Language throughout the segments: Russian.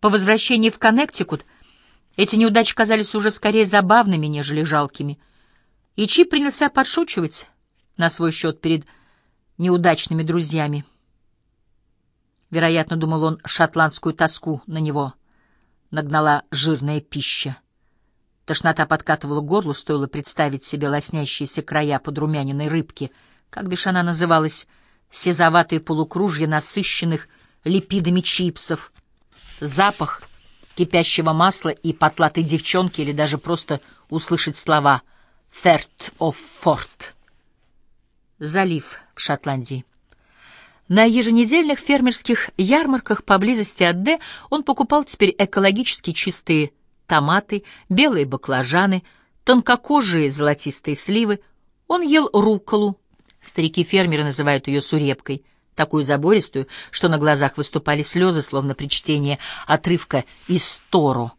По возвращении в Коннектикут эти неудачи казались уже скорее забавными, нежели жалкими. И Чип принялся подшучивать на свой счет перед неудачными друзьями. Вероятно, думал он, шотландскую тоску на него нагнала жирная пища. Тошнота подкатывала горло, стоило представить себе лоснящиеся края подрумяненной рыбки, как бишь она называлась, сизоватые полукружья насыщенных липидами чипсов, запах кипящего масла и потлатой девчонки или даже просто услышать слова «Third of Fort» — залив в Шотландии. На еженедельных фермерских ярмарках поблизости от Д он покупал теперь экологически чистые томаты, белые баклажаны, тонкокожие золотистые сливы. Он ел рукколу. Старики-фермеры называют ее сурепкой, такую забористую, что на глазах выступали слезы, словно при чтении отрывка из Торо.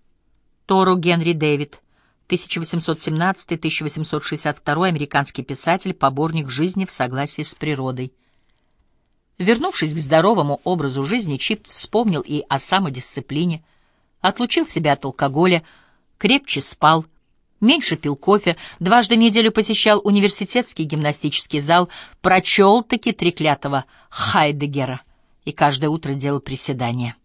Торо Генри Дэвид, 1817-1862 американский писатель, поборник жизни в согласии с природой. Вернувшись к здоровому образу жизни, Чип вспомнил и о самодисциплине, отлучил себя от алкоголя, крепче спал, меньше пил кофе, дважды в неделю посещал университетский гимнастический зал, прочел-таки треклятого Хайдегера и каждое утро делал приседания.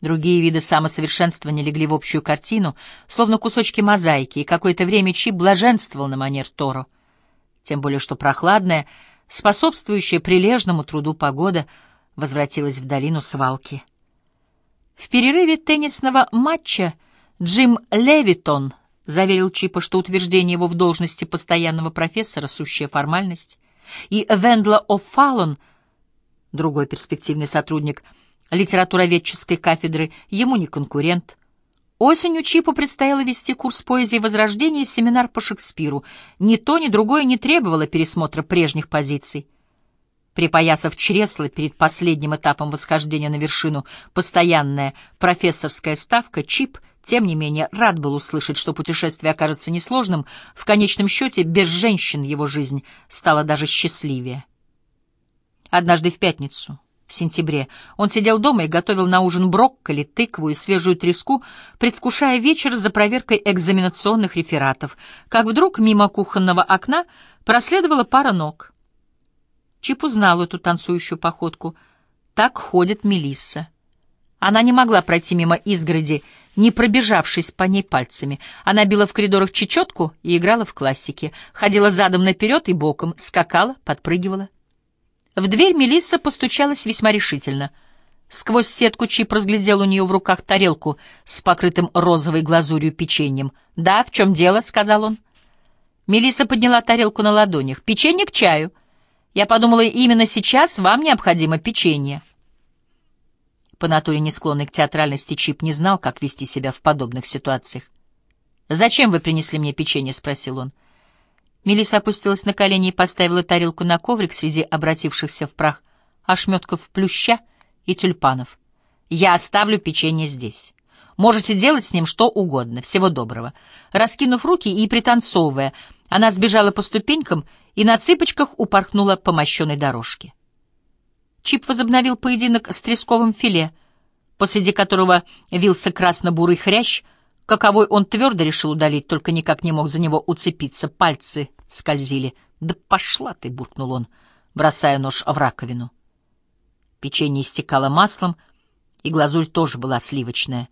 Другие виды самосовершенствования легли в общую картину, словно кусочки мозаики, и какое-то время Чип блаженствовал на манер Торо. Тем более, что прохладная, способствующая прилежному труду погода, возвратилась в долину свалки. В перерыве теннисного матча Джим Левитон заверил Чипа, что утверждение его в должности постоянного профессора — сущая формальность, и Вендла О'Фаллон, другой перспективный сотрудник литературоведческой кафедры, ему не конкурент — Осенью Чипу предстояло вести курс поэзии Возрождения и семинар по Шекспиру. Ни то, ни другое не требовало пересмотра прежних позиций. Припоясав чресло перед последним этапом восхождения на вершину постоянная профессорская ставка, Чип, тем не менее, рад был услышать, что путешествие окажется несложным, в конечном счете без женщин его жизнь стала даже счастливее. Однажды в пятницу в сентябре. Он сидел дома и готовил на ужин брокколи, тыкву и свежую треску, предвкушая вечер за проверкой экзаменационных рефератов, как вдруг мимо кухонного окна проследовала пара ног. Чип узнал эту танцующую походку. Так ходит Мелисса. Она не могла пройти мимо изгороди, не пробежавшись по ней пальцами. Она била в коридорах чечетку и играла в классике, ходила задом наперед и боком, скакала, подпрыгивала. В дверь Мелисса постучалась весьма решительно. Сквозь сетку Чип разглядел у нее в руках тарелку с покрытым розовой глазурью печеньем. «Да, в чем дело?» — сказал он. Мелисса подняла тарелку на ладонях. «Печенье к чаю. Я подумала, именно сейчас вам необходимо печенье». По натуре не склонный к театральности Чип не знал, как вести себя в подобных ситуациях. «Зачем вы принесли мне печенье?» — спросил он. Мелисса опустилась на колени и поставила тарелку на коврик среди обратившихся в прах ошметков плюща и тюльпанов. «Я оставлю печенье здесь. Можете делать с ним что угодно. Всего доброго». Раскинув руки и пританцовывая, она сбежала по ступенькам и на цыпочках упорхнула по мощенной дорожке. Чип возобновил поединок с тресковым филе, посреди которого вился красно-бурый хрящ — Каковой он твердо решил удалить, только никак не мог за него уцепиться, пальцы скользили. «Да пошла ты!» — буркнул он, бросая нож в раковину. Печенье истекало маслом, и глазурь тоже была сливочная.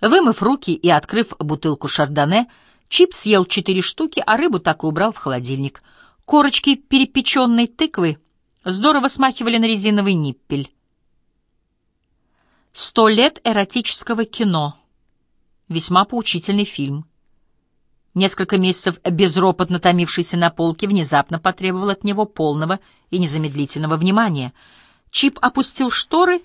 Вымыв руки и открыв бутылку шардоне, Чип съел четыре штуки, а рыбу так и убрал в холодильник. Корочки перепеченной тыквы здорово смахивали на резиновый ниппель. «Сто лет эротического кино» Весьма поучительный фильм. Несколько месяцев безропотно томившийся на полке внезапно потребовал от него полного и незамедлительного внимания. Чип опустил шторы,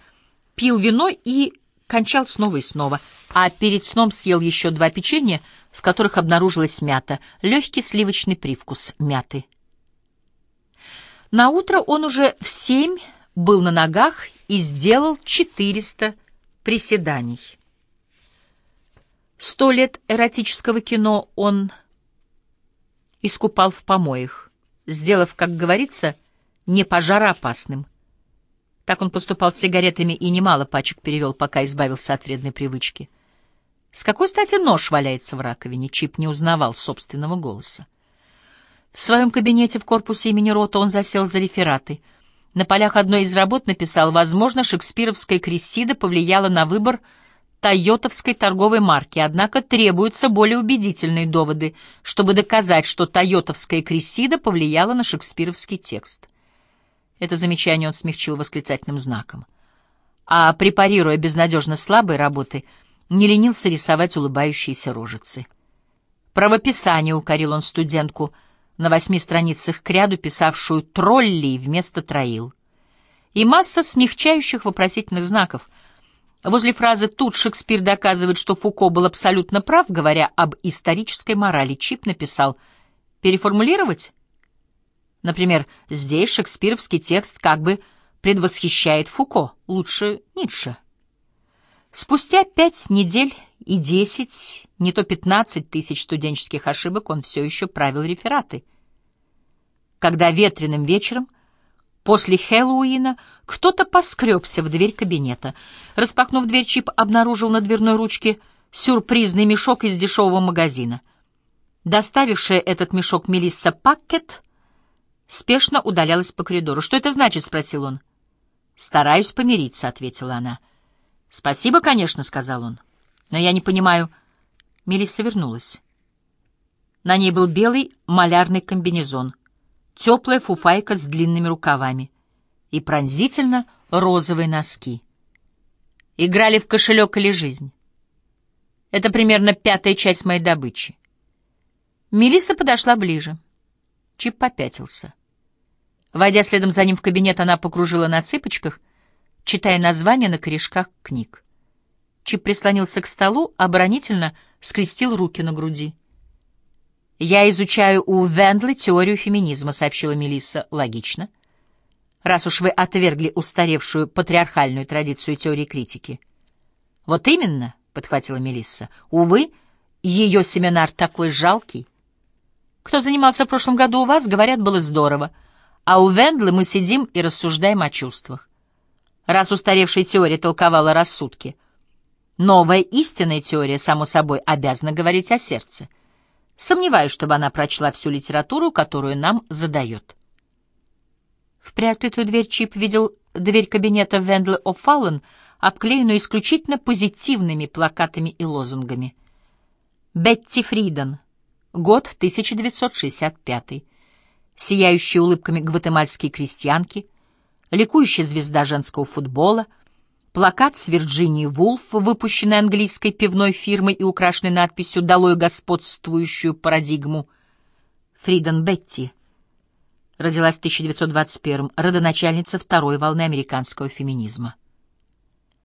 пил вино и кончал снова и снова, а перед сном съел еще два печенья, в которых обнаружилась мята, легкий сливочный привкус мяты. На утро он уже в семь был на ногах и сделал четыреста приседаний. Сто лет эротического кино он искупал в помоях, сделав, как говорится, не пожароопасным. Так он поступал с сигаретами и немало пачек перевел, пока избавился от вредной привычки. С какой стати нож валяется в раковине? Чип не узнавал собственного голоса. В своем кабинете в корпусе имени Рота он засел за рефераты. На полях одной из работ написал «Возможно, шекспировская крессида повлияла на выбор тойотовской торговой марки, однако требуются более убедительные доводы, чтобы доказать, что тойотовская крессида повлияла на шекспировский текст». Это замечание он смягчил восклицательным знаком. А препарируя безнадежно слабые работы, не ленился рисовать улыбающиеся рожицы. Правописание укорил он студентку — на восьми страницах к ряду писавшую «троллей» вместо «троил». И масса смягчающих вопросительных знаков. Возле фразы «тут Шекспир доказывает, что Фуко был абсолютно прав, говоря об исторической морали», Чип написал «переформулировать?» Например, здесь шекспировский текст как бы предвосхищает Фуко, лучше Ницше. Спустя пять недель и десять, не то пятнадцать тысяч студенческих ошибок он все еще правил рефераты. Когда ветреным вечером, после Хэллоуина, кто-то поскребся в дверь кабинета. Распахнув дверь, Чип обнаружил на дверной ручке сюрпризный мешок из дешевого магазина. Доставившая этот мешок Мелисса Паккет спешно удалялась по коридору. «Что это значит?» — спросил он. «Стараюсь помириться», — ответила она. «Спасибо, конечно», — сказал он. Но я не понимаю... Мелисса вернулась. На ней был белый малярный комбинезон, теплая фуфайка с длинными рукавами и пронзительно розовые носки. Играли в кошелек или жизнь. Это примерно пятая часть моей добычи. Мелисса подошла ближе. Чип попятился. Войдя следом за ним в кабинет, она покружила на цыпочках, читая названия на корешках книг. Чип прислонился к столу, оборонительно скрестил руки на груди. «Я изучаю у Вендли теорию феминизма», — сообщила Мелисса. «Логично. Раз уж вы отвергли устаревшую патриархальную традицию теории критики». «Вот именно», — подхватила Мелисса. «Увы, ее семинар такой жалкий. Кто занимался в прошлом году у вас, говорят, было здорово. А у Вендлы мы сидим и рассуждаем о чувствах. Раз устаревшая теория толковала рассудки — Новая истинная теория, само собой, обязана говорить о сердце. Сомневаюсь, чтобы она прочла всю литературу, которую нам задает. В приоткрытую дверь Чип видел дверь кабинета Вендла О'Фаллен, обклеенную исключительно позитивными плакатами и лозунгами. Бетти Фриден. Год 1965. Сияющие улыбками гватемальские крестьянки, ликующая звезда женского футбола — Плакат с Вирджинии Вулф, выпущенный английской пивной фирмой и украшенный надписью «Долой господствующую парадигму». Фриден Бетти родилась в 1921 родоначальница второй волны американского феминизма.